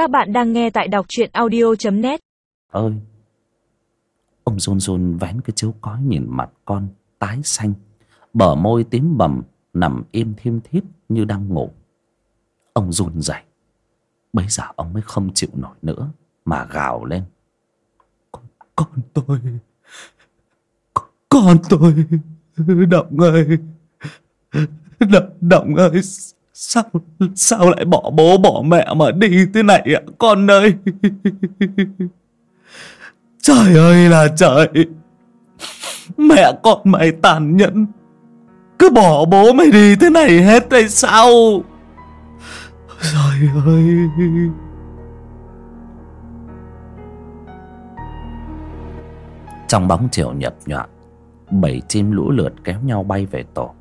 Các bạn đang nghe tại đọc truyện audio.net ơi ông run run vén cái chiếu cói nhìn mặt con tái xanh bờ môi tím bầm nằm im thiêm thiếp như đang ngủ. Ông run rẩy. Bấy giờ ông mới không chịu nổi nữa mà gào lên. Con, con tôi. Con, con tôi. Động ơi. Động, động ơi sao sao lại bỏ bố, bỏ mẹ mà đi thế này ạ, con ơi? Trời ơi là trời. Mẹ con mày tàn nhẫn. Cứ bỏ bố mày đi thế này hết hay sao? Trời ơi. Trong bóng chiều nhập nhọn bảy chim lũ lượt kéo nhau bay về tổ.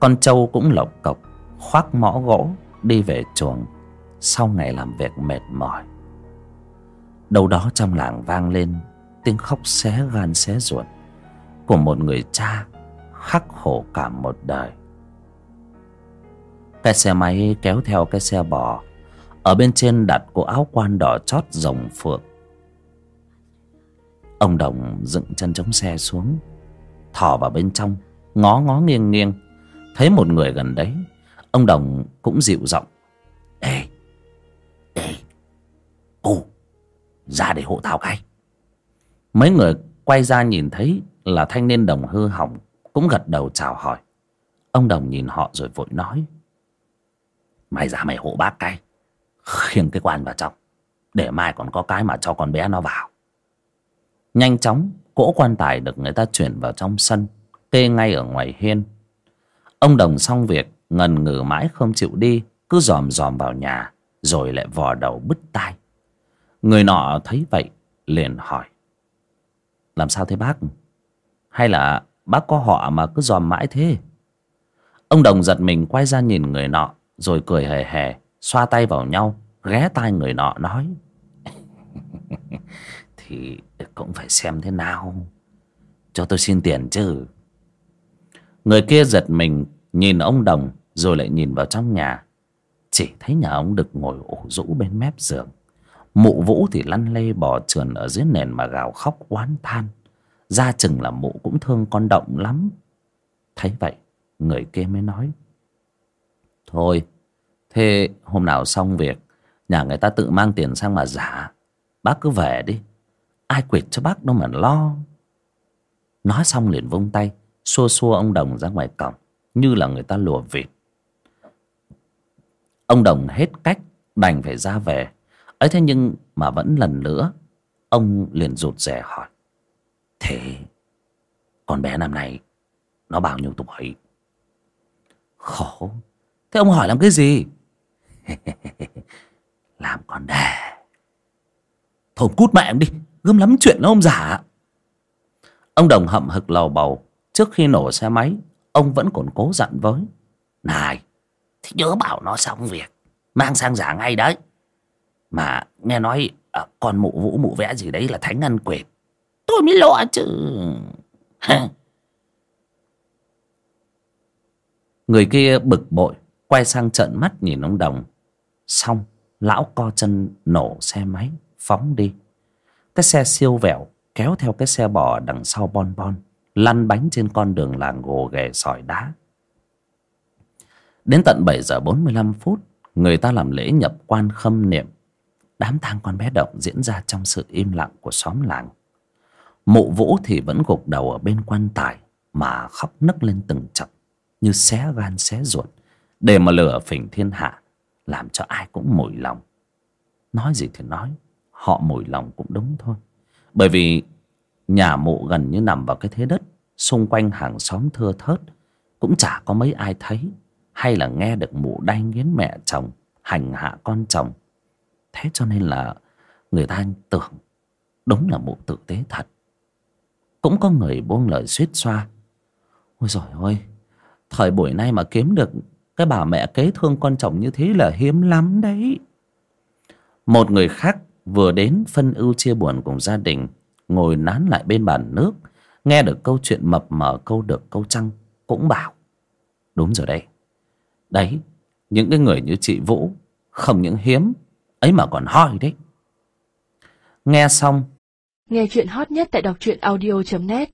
Con trâu cũng lộc cộc khoác mõ gỗ đi về chuồng, sau ngày làm việc mệt mỏi. Đâu đó trong làng vang lên tiếng khóc xé gan xé ruột của một người cha khắc khổ cả một đời. Cái xe máy kéo theo cái xe bò, ở bên trên đặt cổ áo quan đỏ chót rồng phượng. Ông đồng dựng chân chống xe xuống, thò vào bên trong, ngó ngó nghiêng nghiêng, thấy một người gần đấy ông đồng cũng dịu giọng. Ê ê cô ra để hộ tao cái. Mấy người quay ra nhìn thấy là thanh niên đồng hư hỏng cũng gật đầu chào hỏi. Ông đồng nhìn họ rồi vội nói, mày ra mày hộ bác cái, khiêng cái quan vào trong, để mai còn có cái mà cho con bé nó vào. Nhanh chóng, cỗ quan tài được người ta chuyển vào trong sân, kê ngay ở ngoài hiên. Ông đồng xong việc ngần ngừ mãi không chịu đi, cứ dòm dòm vào nhà, rồi lại vò đầu bứt tai. Người nọ thấy vậy, liền hỏi, làm sao thế bác? Hay là bác có họ mà cứ dòm mãi thế? Ông đồng giật mình quay ra nhìn người nọ, rồi cười hề hề, xoa tay vào nhau, ghé tai người nọ nói, thì cũng phải xem thế nào? Cho tôi xin tiền chứ. Người kia giật mình nhìn ông đồng rồi lại nhìn vào trong nhà. Chỉ thấy nhà ông đực ngồi ủ rũ bên mép giường. Mụ vũ thì lăn lê bò trườn ở dưới nền mà gào khóc oán than. Ra chừng là mụ cũng thương con động lắm. Thấy vậy, người kia mới nói. Thôi, thế hôm nào xong việc, nhà người ta tự mang tiền sang mà giả. Bác cứ về đi. Ai quỵt cho bác đâu mà lo. Nói xong liền vung tay, xua xua ông đồng ra ngoài cổng như là người ta lùa vịt. Ông đồng hết cách đành phải ra về. Ấy thế nhưng mà vẫn lần nữa, ông liền rụt rè hỏi, thế con bé năm nay nó bao nhiêu tuổi? Khổ, thế ông hỏi làm cái gì? Làm con đẻ. Thôi cút mẹ em đi gươm lắm chuyện nó ông giả ông đồng hậm hực lầu bầu trước khi nổ xe máy ông vẫn còn cố giận với. Này thì nhớ bảo nó xong việc. Mang sang giả ngay đấy. Mà nghe nói à, con mụ vũ mụ vẽ gì đấy là thánh ăn quệt. Tôi mới lo chứ. Người kia bực bội quay sang trợn mắt nhìn ông đồng. Xong lão co chân nổ xe máy phóng đi. Cái xe siêu vẹo kéo theo cái xe bò đằng sau bon bon lăn bánh trên con đường làng gồ ghề sỏi đá. Đến tận bảy giờ bốn mươi lăm phút, người ta làm lễ nhập quan khâm niệm. Đám tang con bé động diễn ra trong sự im lặng của xóm làng. Mụ vũ thì vẫn gục đầu ở bên quan tài mà khóc nấc lên từng chập, như xé gan xé ruột, để mà lừa phỉnh thiên hạ, làm cho ai cũng mùi lòng. Nói gì thì nói, họ mùi lòng cũng đúng thôi. Bởi vì nhà mụ gần như nằm vào cái thế đất, xung quanh hàng xóm thưa thớt. Cũng chả có mấy ai thấy, hay là nghe được mụ đay nghiến mẹ chồng, hành hạ con chồng. Thế cho nên là người ta tưởng đúng là mụ tử tế thật. Cũng có người buông lời suýt xoa. Ôi giời ơi, thời buổi nay mà kiếm được cái bà mẹ kế thương con chồng như thế là hiếm lắm đấy. Một người khác vừa đến phân ưu chia buồn cùng gia đình ngồi nán lại bên bàn nước, nghe được câu chuyện mập mờ câu được câu trăng cũng bảo, đúng rồi đây đấy, những cái người như chị vũ, không những hiếm, ấy mà còn hoi đấy. Nghe xong, Nghe chuyện hot nhất tại đọc truyện audio.net